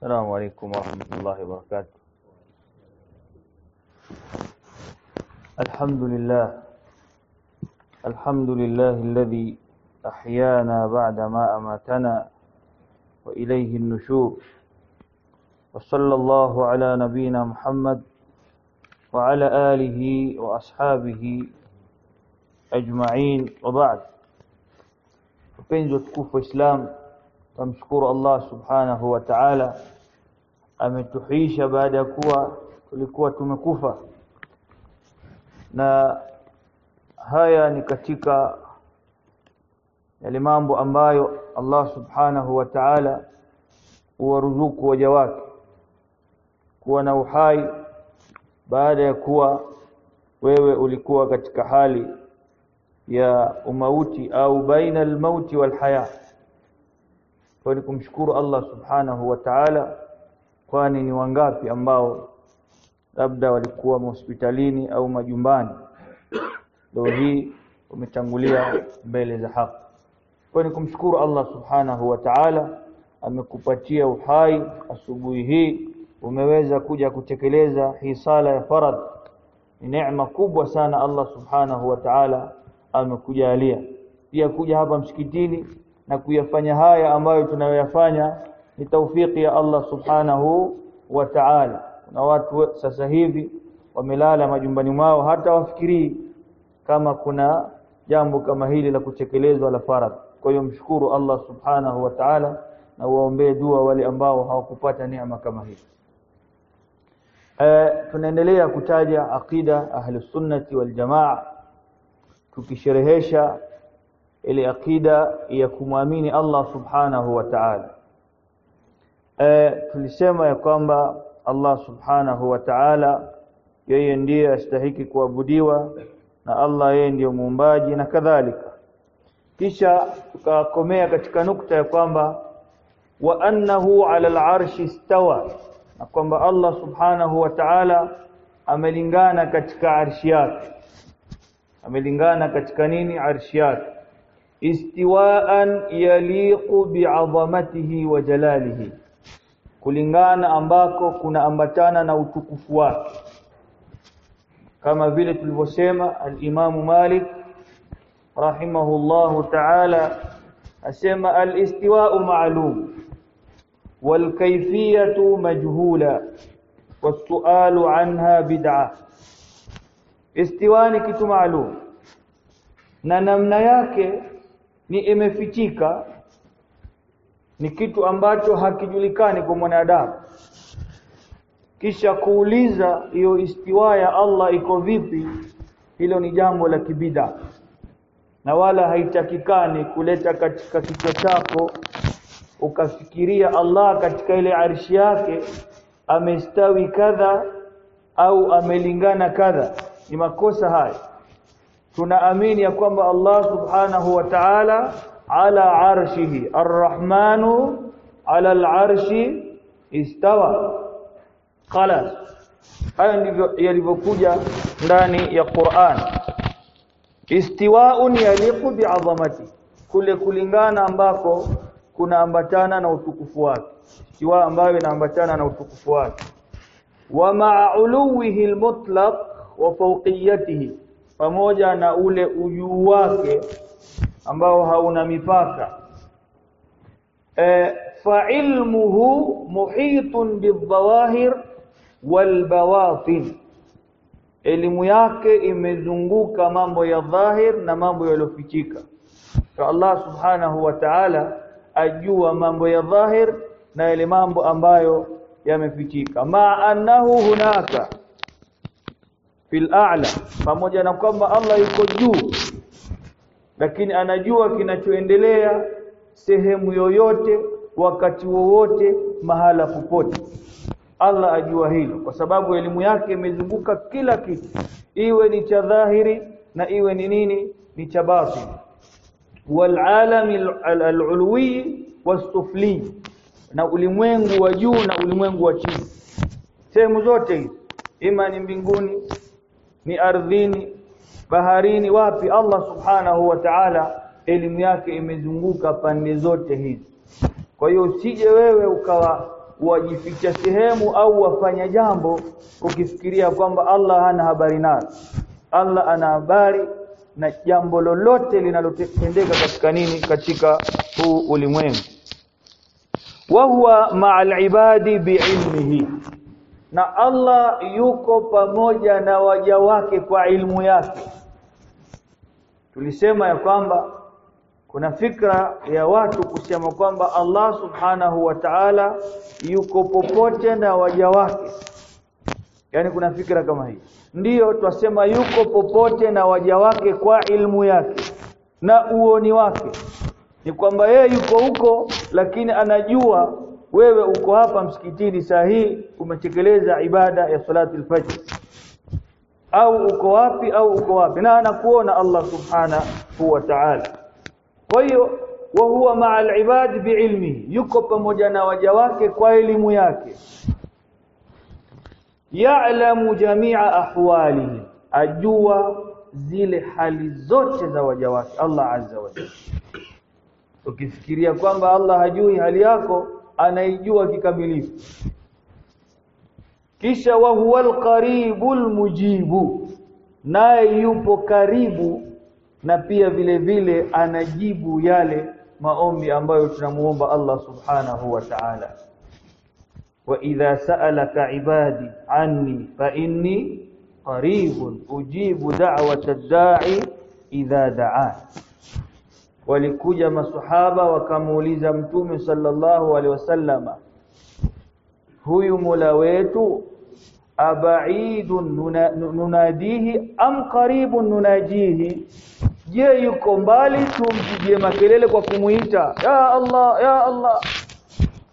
السلام عليكم ورحمة الله وبركاته. الحمد لله. الحمد لله الذي أحيانا بعدما أماتنا وإليه النشور. وصلى الله على نبينا محمد وعلى آله وأصحابه أجمعين. وبعد. Wapenzi watukufu wa Islam tumshukuru Allah subhanahu wa ta'ala ametuhisha baada ya kuwa tulikuwa tumekufa. Na haya ni katika yale mambo ambayo Allah subhanahu wa ta'ala huwaruzuku waja wake kuwa na uhai baada ya kuwa wewe ulikuwa katika hali ya umauti au baina almauti walhaya kwa ni kumshukuru Allah subhanahu wa ta'ala kwani ni wangapi ambao labda walikuwa hospitalini au majumbani leo hii umetangulia mbele za haki. Kwa ni kumshukuru Allah subhanahu wa ta'ala amekupatia uhai asubuhi hii umeweza kuja kutekeleza hii sala ya farad. Ni neema kubwa sana Allah subhanahu wa ta'ala amekujalia. Pia kuja hapa msikitini na kuyafanya haya ambayo tunayoyafanya ni taufiki ya Allah subhanahu wa ta'ala. Na watu sasa hivi wamelala majumbani mwao hata wafikirii kama kuna jambo kama hili la kutekelezwa la farad. Kwa hiyo mshukuru Allah subhanahu wa ta'ala na waombee dua wale ambao hawakupata neema kama hii. E, tunaendelea kutaja aqida ahlus sunnati wal jamaa tukisherehesha ile akida ya kumwamini Allah subhanahu wa ta'ala. E, tulisema ya kwamba Allah subhanahu wa ta'ala yeye ndiye astahiki kuabudiwa na Allah yeye ndiyo muumbaji na kadhalika. Kisha tukakomea katika nukta ya kwamba wa annahu ala al-arshi istawa na kwamba Allah subhanahu wa ta'ala amelingana katika arshi yake. Amelingana katika nini? Arshi yake istiwaan yaliqu bi'azamatihi wa jalalihi kulingana ambako kuna ambatana na utukufu wake. Kama vile tulivyosema al-Imam Malik rahimahullahu ta'ala asema al-istiwa'u ma'lum wal kayfiyatu majhula was-su'alu 'anha bid'ah istiwa ni kitu maalum na namna yake ni imefichika ni kitu ambacho hakijulikani kwa mwanadamu. Kisha kuuliza hiyo istiwa ya Allah iko vipi? Hilo ni jambo la kibida. Na wala haitakikani kuleta katika kichwa chako ukafikiria Allah katika ile arshi yake amestawi kadha au amelingana kadha. Ni makosa haya tunaamini ya kwamba Allah subhanahu wa ta'ala ala arshihi arrahmanu ala al'arshi istawa. Khalas haya ndivyo yalivyokuja ndani ya Qur'an. Istiwa'un yaliqu bi'azamati kule kulingana ambako kunaambatana na utukufu wake. Istiwa ambayo inaambatana na utukufu wake. Wa ma'uluwihi almutlaq wa fawqiyatihi pamoja na ule ujuu wake ambao hauna mipaka. E, fa ilmuhu muhitun bidhawahir walbawatin elimu yake imezunguka mambo ya dhahir na mambo yaliyofichika. Kwa Allah subhanahu wa ta'ala ajua mambo ya dhahir na yale mambo ambayo yamefichika. Ma annahu hunaka fil a'la pamoja na kwamba Allah yuko juu lakini anajua kinachoendelea sehemu yoyote wakati wowote mahala popote. Allah ajua hilo kwa sababu elimu yake imezunguka kila kitu. Iwe ni cha dhahiri na iwe ni nini ni cha batini wal alam al-ulwi na ulimwengu wa juu na ulimwengu wa chini. Sehemu zote hizi ima ni mbinguni ni ardhini baharini wapi? Allah subhanahu wa ta'ala elimu yake imezunguka pande zote hizi. Kwa hiyo usije wewe ukawa wajificha sehemu au wafanya jambo ukifikiria kwamba Allah hana habari nalo Allah ana habari na jambo lolote linalotendeka katika nini? Katika huu ulimwengu. Wa huwa ma'al ibadi bi'ilmihi na Allah yuko pamoja na waja wake kwa ilmu yake. Tulisema ya kwamba kuna fikra ya watu kusema kwamba Allah subhanahu wa ta'ala yuko popote na waja wake. Yani kuna fikra kama hii. Ndiyo twasema yuko popote na waja wake kwa ilmu yake. Na uoni wake. Ni kwamba yeye yuko huko lakini anajua wewe uko hapa msikitini saa hii umetekeleza ibada ya salati al-fajr au uko wapi au uko wapi? Na anakuona Allah subhanahu wa ta'ala. Kwa hiyo wa huwa ma'al ibad bi'ilmi yuko pamoja na waja wake kwa elimu yake. Ya'lamu jami'a ahwalihi ajua zile hali zote za waja wake. Allah azza wa jalla. Ukifikiria kwamba Allah hajui hali yako anaijua kikamilifu. Kisha wa huwal qaribul mujibu naye yupo karibu na pia vile vile anajibu yale maombi ambayo tunamuomba Allah subhanahu wa ta'ala. Wa idha sa'alaka ibadi anni fa inni qaribun ujibu da'wata ad-da'i idha da'an walikuja masahaba wakamuuliza mtume sallallahu alaihi wasallama huyu mola wetu abaidun nunadihi am qaribun nunajihi? Je yuko mbali tumpigie makelele kwa kumuita ya Allah ya Allah?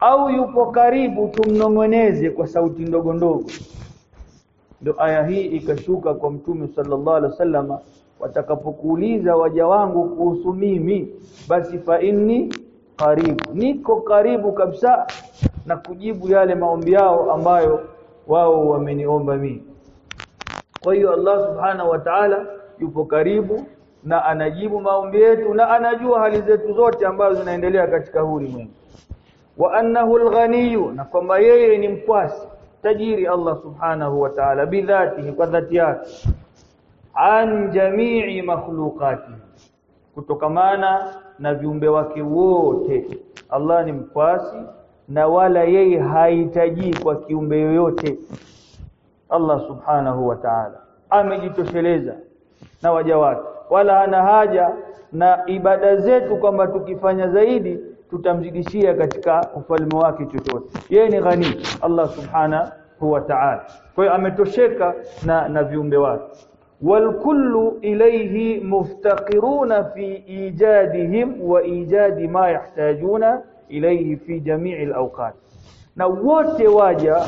Au yupo karibu tumnong'oneze kwa sauti ndogo ndogo? Ndio aya hii ikashuka kwa mtume sallallahu alaihi wasallama watakapokuuliza waja wangu kuhusu mimi basi fa inni karibu niko karibu kabisa na kujibu yale maombi yao ambayo wao wameniomba mimi. Kwa hiyo Allah subhanahu wa ta'ala yupo karibu na anajibu maombi yetu na anajua hali zetu zote ambazo zinaendelea katika huu ulimwengu. Wa annahu alghaniyu na kwamba yeye ni mkwasi tajiri Allah subhanahu wa ta'ala bidhatihi kwa dhati yake an jamii makhluqati kutokamana na viumbe wake wote. Allah ni mkwasi na wala yeye hahitaji kwa kiumbe yoyote. Allah subhanahu wa ta'ala. Amejitosheleza na waja wake. Wala hana haja na ibada zetu kwamba tukifanya zaidi tutamzidishia katika ufalme wake chochote. Yeye ni ghani Allah subhanahu wa ta'ala. Kwa hiyo ametosheka na na viumbe wake والكل إليه مفتقرون في إيجادهم وإيجاد ما يحتاجون إليه في جميع الأوقات na wote waja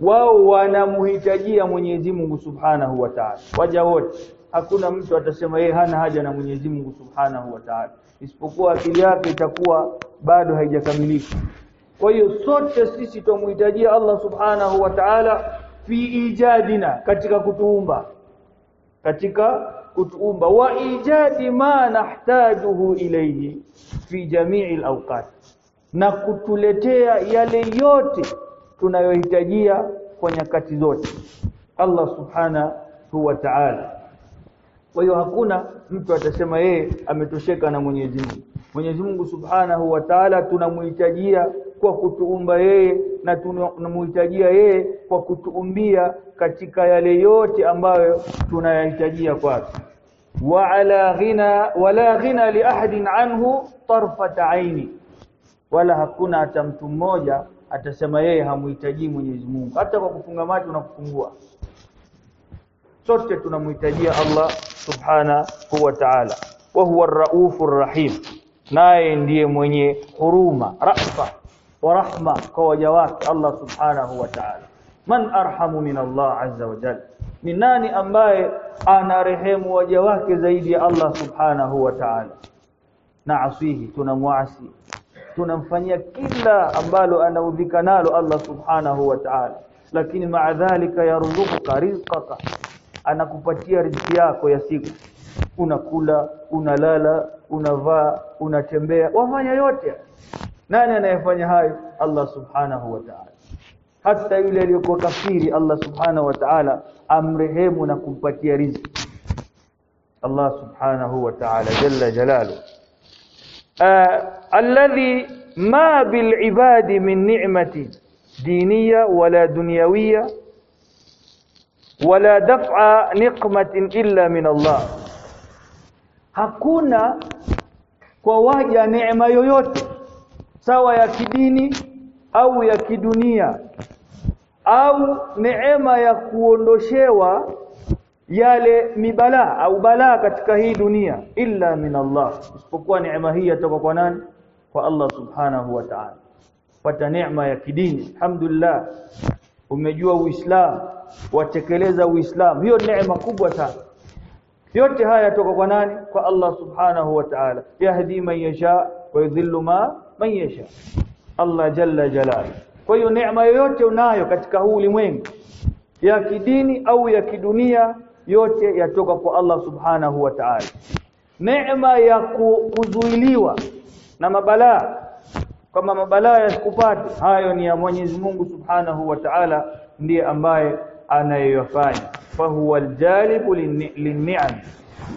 wao wanamhitajia Mwenyezi Mungu Subhanahu wa Ta'ala waja wote hakuna mtu atasema yeye hana haja na Mwenyezi Mungu Subhanahu wa Ta'ala isipokuwa akili yake itakuwa bado haijakamilika kwa hiyo sote sisi tumhitajia Allah Subhanahu wa Ta'ala fi ijadina katika kutuumba katika kutuumba. Wa ijadi ma nahtajuhu ilayhi fi jamii alawqat na kutuletea yale yote tunayohitajia kwa nyakati zote. Allah subhanahu wa ta'ala. Kwa hiyo hakuna mtu atasema yeye ametosheka na Mwenyezi Mungu. Mwenyezi Mungu subhanahu wa ta'ala tunamhitajia kwa kutuumba yeye na tunamhitajia yeye kwa kutuumbia katika yale yote ambayo tunayahitajia kwake. Wa ala ghina wala ghina li ahadin anhu tarfata aini. Wala hakuna hata mtu mmoja atasema yeye hamhitaji Mwenyezi Mungu. Hata kwa kufunga macho na kufungua. Sote tunamhitajia Allah subhanahu wa ta'ala. Wa huwa ar-raufur rahim. Naye ndiye mwenye huruma rafa wa rahma kwa waja wake Allah subhanahu wa ta'ala. Man arhamu min Allah azza wa jalla ni nani ambaye ana rehemu waja wake zaidi ya Allah subhanahu wa ta'ala? Na asihi tunamwasi tunamfanyia kila ambalo anaudhika nalo Allah subhanahu wa ta'ala. Lakini maa dhalika yarzuquka rizqaka anakupatia riziki yako ya siku. Unakula unalala unavaa unatembea wafanya yote nani anayefanya hayo Allah subhanahu wa ta'ala hata yule aliyokuwa kafiri Allah subhanahu wa ta'ala amrehemu na kumpatia riziki Allah subhanahu wa ta'ala jalla jalalu alladhi ma bil ibadi min ni'mati diniya wala dunyawiya wala daf'a niqmatin illa min Allah hakuna kwa waja neema yoyote sawa ya kidini au ya kidunia au neema ya kuondoshewa yale mibalaa au balaa katika hii dunia illa min Allah. Isipokuwa neema hii yatoka kwa nani? Kwa Allah subhanahu wa ta'ala. Pata neema ya kidini alhamdulillah. Umejua uislamu watekeleza uislamu. Hiyo neema kubwa sana. Yote haya yatoka kwa nani? Kwa Allah subhanahu wa ta'ala. Yahdi man yasha wa yudhillu ma man Allah jalla jalali. Kwa hiyo neema yoyote unayo katika huu ulimwengu ya kidini au ya kidunia yote yatoka kwa Allah subhanahu wa ta'ala. Neema ya kuzuiliwa na mabalaa kama mabalaa yasikupate hayo ni ya Mwenyezi Mungu subhanahu wa ta'ala ndiye ambaye anayeyafanya. Fahuwa aljalibu linni'am.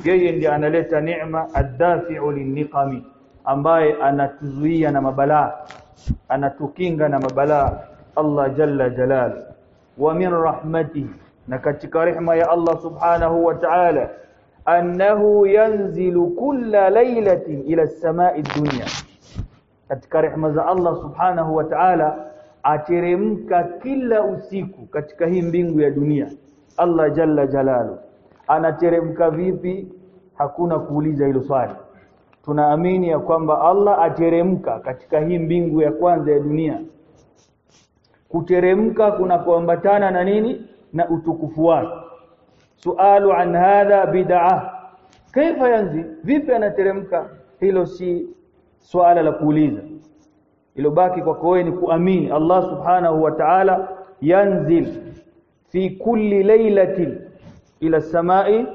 Yeye ndiye analeta neema addafi'u linniqami ambaye anatuzuia na mabalaa anatukinga na mabalaa. Allah jalla jalal. Wa min rahmatihi na katika rehma ya Allah subhanahu wa ta'ala annahu yanzilu kulla laylatin ila as-sama'i dunya. Katika rehma za Allah subhanahu wa ta'ala ateremka kila usiku katika hii mbingu ya dunia. Allah jalla jalalu. Anateremka vipi? Hakuna kuuliza hilo swali tunaamini ya kwamba Allah ateremka katika hii mbingu ya kwanza ya dunia. Kuteremka kuna kuambatana na nini? Na utukufu wake. Sualu an hadha bid'ah. Kaifa yanzi? Vipi anateremka? Hilo si swala la kuuliza. Ilobaki kwako wewe ni kuamini. Allah subhanahu wa ta'ala yanzil fi kulli laylatin ila samai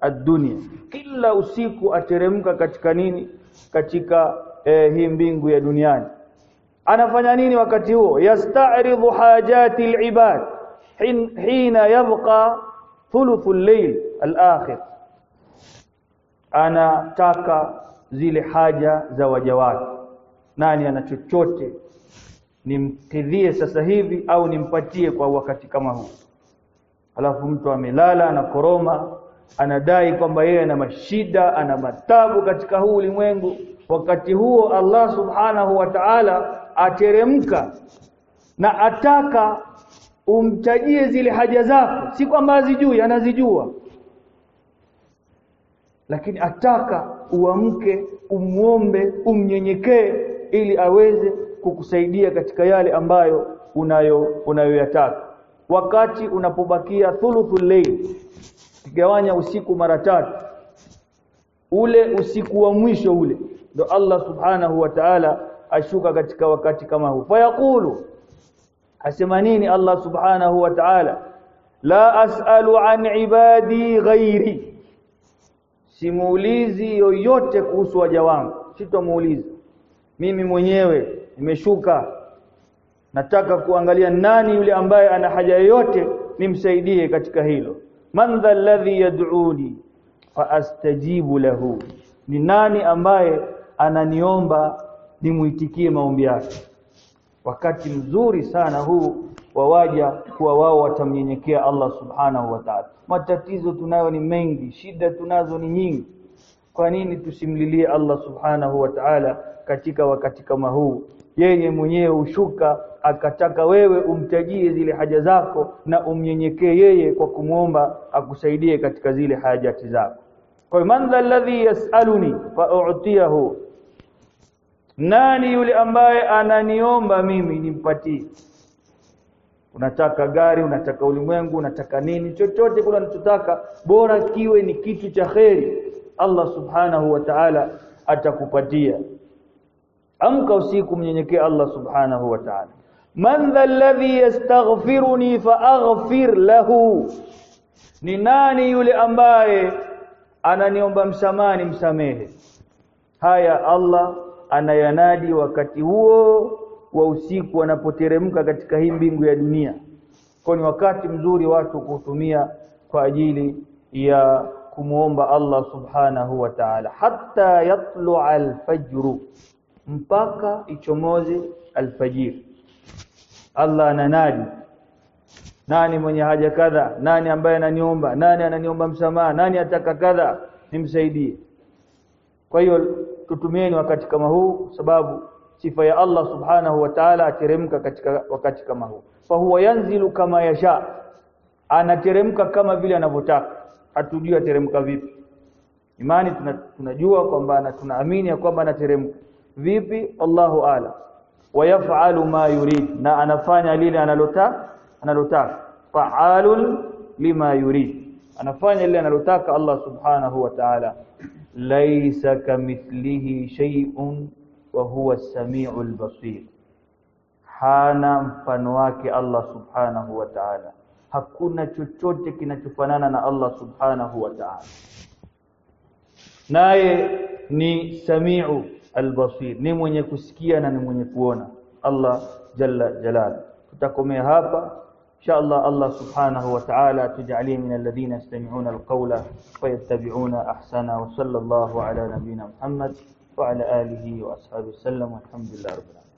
ad-dunya. Kila usiku ateremka katika nini? Katika eh, hii mbingu ya duniani. Anafanya nini wakati huo? Yasta'ridu hajati al-ibad. Hina yabqa thuluthu al-layl al-akhir. Anataka zile haja za waja wake. Nani ana chochote? Nimkidhie sasa hivi au nimpatie kwa wakati kama huu? Alafu mtu amelala anakoroma anadai kwamba yeye ana mashida ana matabu katika huu ulimwengu. Wakati huo Allah subhanahu wa ta'ala ateremka na ataka umtajie zile haja zako. Si kwamba azijui anazijua. Lakini ataka uamke umuombe umnyenyekee ili aweze kukusaidia katika yale ambayo unayo unayoyataka. Wakati unapobakia thuluthul layl kigawanya usiku mara tatu. Ule usiku wa mwisho ule ndo Allah subhanahu wa ta'ala ashuka katika wakati kama huu. Fayaqulu asema nini Allah subhanahu wa ta'ala? La as'alu an ibadi ghairi simuulizi yoyote kuhusu waja wangu sitomuuliza. Mimi mwenyewe nimeshuka nataka kuangalia nani yule ambaye ana haja yoyote nimsaidie katika hilo man dha alladhi yad'uni fa astajibu lahu. Ni nani ambaye ananiomba nimuitikie maombi yake? Wakati mzuri sana huu wawaja kuwa wao watamnyenyekea Allah subhanahu wa ta'ala. Matatizo tunayo ni mengi shida tunazo ni nyingi. Kwa nini tusimlilie Allah subhanahu wa ta'ala katika wakati kama huu? Yeye mwenyewe ushuka akataka wewe umtajie zile haja zako na umnyenyekee yeye kwa kumwomba akusaidie katika zile hajati zako. Kwa hiyo man alladhi yasaluni fa u'tiyahu. Nani yule ambaye ananiomba mimi nimpatie? Unataka gari unataka ulimwengu unataka nini? Chochote kuna unachotaka bora kiwe ni kitu cha kheri. Allah subhanahu wa ta'ala atakupatia. Amka usiku mnyenyekee Allah subhanahu wa ta'ala man dha alladhi yastaghfiruni faaghfir lahu. Ni nani yule ambaye ananiomba msamaha msamehe haya Allah anayanadi wakati huo wa usiku wanapoteremka katika hii mbingu ya dunia. Kwa ni wakati mzuri watu kuutumia kwa ajili ya kumuomba Allah subhanahu wa ta'ala. Hatta yatlu'a al-fajr mpaka ichomoze alfajir Allah ananadi nani? Mwenye haja kadha? Nani ambaye ananiomba? Nani ananiomba msamaha? Nani ataka kadha? Nimsaidie. Kwa hiyo tutumieni wakati kama huu sababu sifa ya Allah subhanahu wa ta'ala ateremka katika wakati kama huu. Fa huwa yanzilu kama yasha. Anateremka kama vile anavyotaka. Hatujui ateremka vipi. Imani tunajua kwamba na tunaamini kwamba anateremka. Vipi? Allahu ala wayafalu ma yurid na anafanya lile analotaka analotaka. Fa'alul lima yurid. Anafanya lile analotaka Allah subhanahu wa ta'ala. Laysa kamithlihi shay'un wa huwa as-sami'ul basir. Hana mfano wake Allah subhanahu wa ta'ala. Hakuna chochote kinachofanana na Allah subhanahu wa ta'ala. Naye ni samiu البصير. ني من يكسكيا نا من يكونا الله جل جلال تكومي هابا. ان شاء الله الله سبحانه وتعالى تجعلين من الذين يستمعون القول فيتبعون احسنا وصلى الله على نبينا محمد وعلى آله وأصحابه وسلم. والحمد لله رب العالمين.